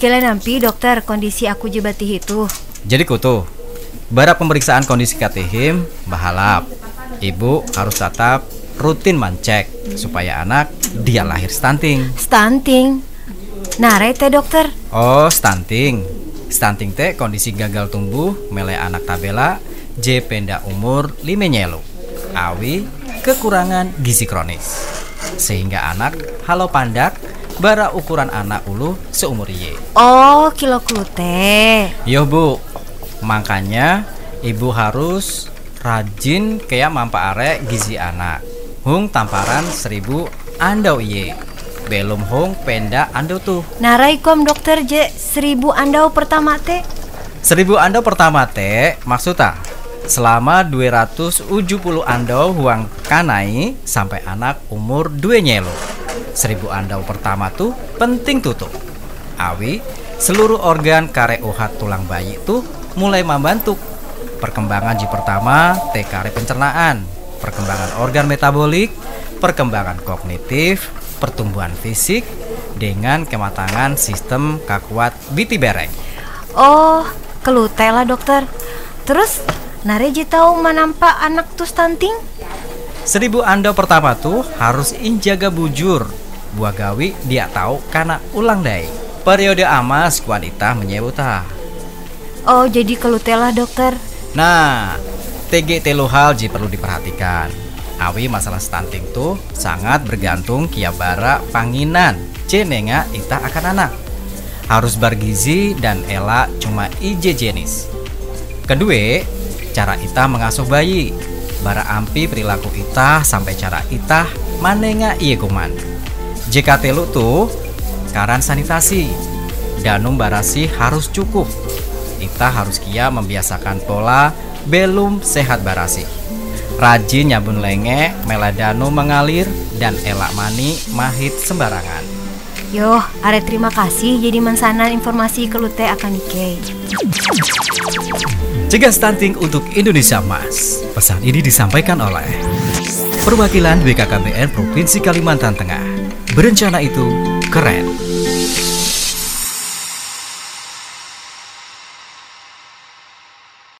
Kira nampi dokter kondisi aku jebati itu. Jadi kutu, bara pemeriksaan kondisi katehim bahalap. Ibu harus tetap rutin mancek supaya anak dia lahir stunting. Stunting. Nare teh dokter. Oh, stunting. Stunting teh kondisi gagal tumbuh mele anak tabela J penda umur lima nyelu. Awi kekurangan gizi kronis. Sehingga anak halo pandak bara ukuran anak ulu seumur ye. Oh, kilo klute. Yo bu, makanya ibu harus rajin kayak mampa are gizi anak. Hung tamparan seribu andau iye. Belum hung penda andau tuh. Narai kom dokter J seribu andau pertama teh. Seribu andau pertama teh maksudnya selama 270 andau huang kanai sampai anak umur 2 nyelo. Seribu andau pertama tuh penting tutup. Awi seluruh organ kare uhat tulang bayi tuh mulai membantu perkembangan ji pertama kare pencernaan, perkembangan organ metabolik, perkembangan kognitif, pertumbuhan fisik dengan kematangan sistem kakuat biti bereng. Oh, kelute lah dokter. Terus Nare J tahu menampak anak tuh stunting? Seribu anda pertama tuh harus injaga bujur. Buah gawi dia tahu karena ulang dai. Periode amas wanita menyebutah. Oh, jadi kelute lah dokter. Nah, TG telu hal ji perlu diperhatikan. Awi masalah stunting tuh sangat bergantung kiabara panginan cenenga ita akan anak. Harus bergizi dan elak cuma ije jenis. Kedua, cara ita mengasuh bayi. Bara ampi perilaku ita sampai cara ita manenga iye kuman. Jika telu tuh karan sanitasi. Danum barasi harus cukup. Ita harus kia membiasakan pola belum sehat barasi. Rajin nyabun lenge, meladano mengalir, dan elak mani mahit sembarangan. Yo, are terima kasih jadi mensanan informasi kelute akan Ike. Cegah stunting untuk Indonesia Mas. Pesan ini disampaikan oleh Perwakilan BKKBN Provinsi Kalimantan Tengah. Berencana itu keren.